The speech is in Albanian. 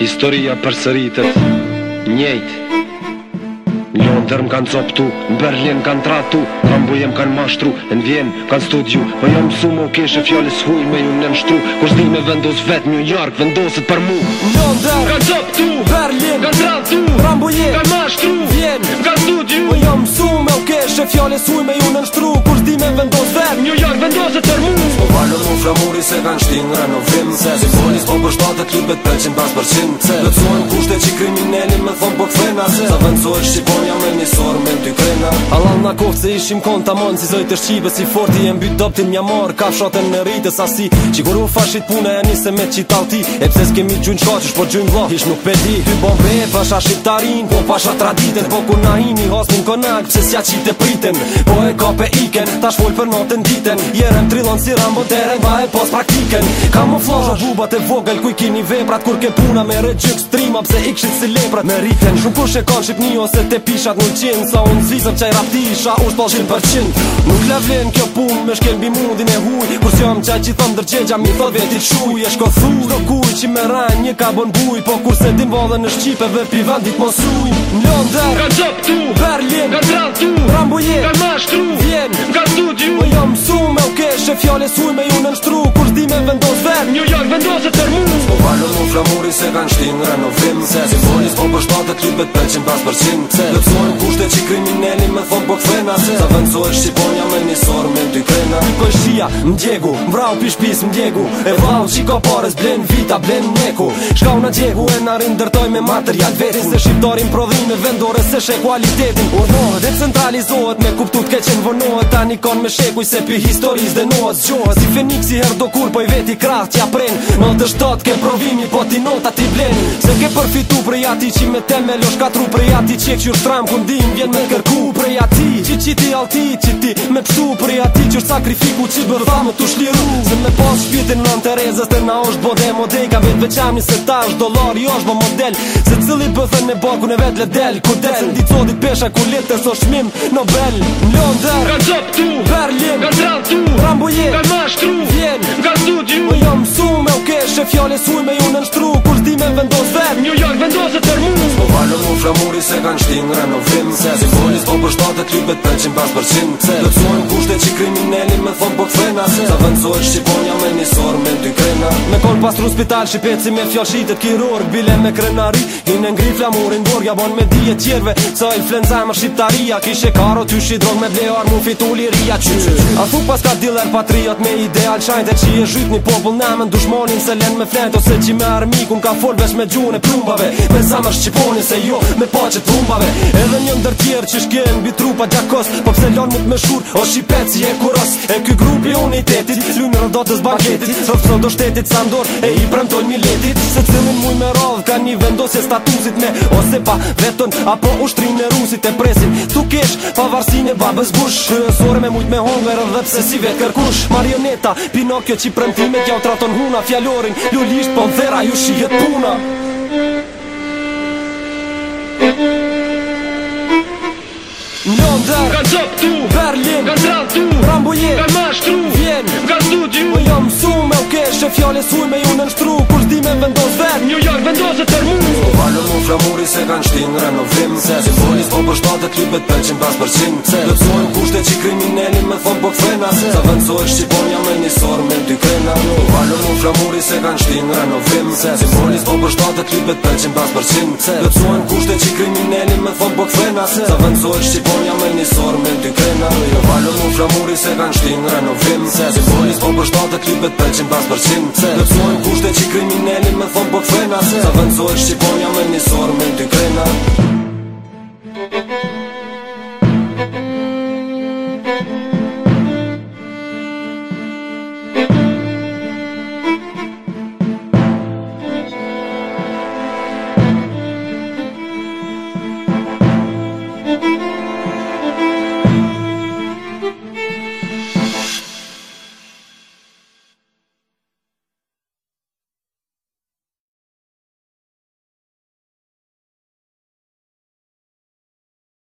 Historia përsëritet Njejt Londër më kanë coptu Në Berlin më kanë tratu Kambuje më kanë mashtru Në Vien kanë studiu Më po jam su më keshë fjallës huj me ju në nështru Kur zdi me vendos vet New York vendoset për mu Londër më kanë coptu Berlin më kanë tratu Kambuje më kanë mashtru Vien më kanë studiu Më po jam su më keshë fjallës huj me ju në nështru Kur zdi me vendos vet New York vendoset për mu Ka muri se kanë shtin renovim Se si boni po për shtate klipet 500% Dhe cuen kushte që kriminelli me thonë për po frena Se sa vendzo shqiponja me një sorë me në ty krena Alam në kohë se ishim konta të monë Si zoj të shqibe si forti e mbyt doptin një marë Ka fshate në rritës asi Që kur u fashit puna e njëse me qita u ti E pse s'kemi gjun qa që shpo gjun vla Ish nuk përdi Ty bom po bre pasha shqiptarin Po pasha traditet Po ku na imi hasmin konak Pëse s'ja qite priten Po e ka iken Ta shpoj për notën diten Jerem trilon si rambo e pos praktiken Kamuflasha bubat e vogël ku i kini veprat Kur ke puna me rëgjyk strima pse i kshit si leprat me riten Shumë kush e kanë Shqipni ose te pishat në qinë Sa unë zizër qaj raptisha u shpal po 100% Nuk la vlen kjo pun me shkel bi mundin e huj Kur s'jom qaj që thëm dërgjegja mi thot veti shuj E shko thuj Shdo kuj qi me ran një ka bon buj Po kur se dim vodhe në Shqipe dhe privandit mos uj Në Londër Ka tu Berlin Ka tu Rambuje Ka mash tu Vjen Ka tu Po jom që fjale suj me ju në nështru Kur zdi me vendos ver New York vendoset të Shumë flamuri se kanë shtim renovim Se si mori s'po për shpatë të klipet 500% Se lëpsojnë kushte që krimineli me thonë për këfena Se sa vendëso shqiponja me një sorë me në dy krena Një për më djegu, më vrau për shpis më djegu E vau që ka pares blen vita, blen mneku Shkau në djegu e në rindërtoj me material vetë Se shqiptarin prodhin me vendore se shek kualitetin Urnohet e centralizohet me kuptut ke qenë vënohet Ta një me shekuj se pi historis dhe nohet Si Fenixi herdo kur po i veti krahë pren Në të shtot ke po ti nota ti bleni Se ke përfitu prej ati qi me teme Losh ka prej ati që e këshur tram Këndim vjen me kërku prej ati Që qi ti alti që ti me pësu prej ati Që është sakrifiku që bërfa më Tu shliru Se me pas shpjetin në në Terezës Të na është bode modej Ka vetë veçam se ta është Jo është bë model Se cili pëthën me bakun në vetë le del Ku del Se ndi codit pesha ku letë Së shmim Nobel Në Ka qop tu Berlin Ka tu Rambuje Ka mashtru Vjen Ka Më po jam me që fjale suj me ju në nështru Kur zdi me vendos vet New York vendoset për mu Së po valë mu flamuri se kanë shtinë renovim Se si polis po për shtatë të klipet 500% Se do të ku ishte që kriminelli me thonë po të frena Se të vëndsoj Shqiponja me një sorë me dy krena Me kon pas në spital Shqipeci me fjallshit e kirurg Bile me krenari I në ngri flamurin borg Ja bon me dije tjerve Sa i flenza e më shqiptaria Kishe karo ty shi me blehar Mu fitu liria qy A thu pas ka diller patriot me ideal Shajt e qi e zhyt një popull Ne me ndushmonin se len me flet Ose qi me armikun ka fol vesh me e plumbave Me sa më se jo Me pa plumbave Edhe një ndër tjerë që Bi trupa gjakos Po pse lon me me shur O shqipe shtetë si e kuros E ky grupi unitetit, lume rëndotës banketit Së pësë do shtetit sa ndor e i prëmtoj miletit Se të fillin muj me rovë, ka një vendosje statusit me Ose pa vetën, apo ushtrin e rusit e presin Tu kesh, pa varsin e babës bush Sore me mujt me hongër, dhe pse si vetë kërkush Marioneta, Pinokjo që i prëmtime kja u traton huna Fjallorin, lulisht po dhera ju shihet puna Në ndër Në Kam bu një, ma shtru Vjen, kam du t'ju Më jam su me u keshë Fjale suj me ju në nështru Kur shdi me vendos vet New York vendoset të rmu po Valën mu flamuri se kanë qëti në renovim Se si polis po për shtatët lypet 500 pas për, qim Se do të kushte që kriminelin me thonë po këfena Sa vendësoj shqiponja me një sorë me dy krena jo. po Valën mu flamuri se kanë qëti në renovim Se si polis po për shtatët lypet pas për, qim Se do të kushte që kriminelin me thonë po këthena Sa vëndzoj Shqiponja me një sorë me në dy krena Në jo valo mu flamuri se kanë shtinë renovim Se si bojnë Po për shtate klipet për qimë pas për qimë Se do të sojnë kushte që kriminelin me thonë po këthena Sa vëndzoj Shqiponja me një sorë me në ty krena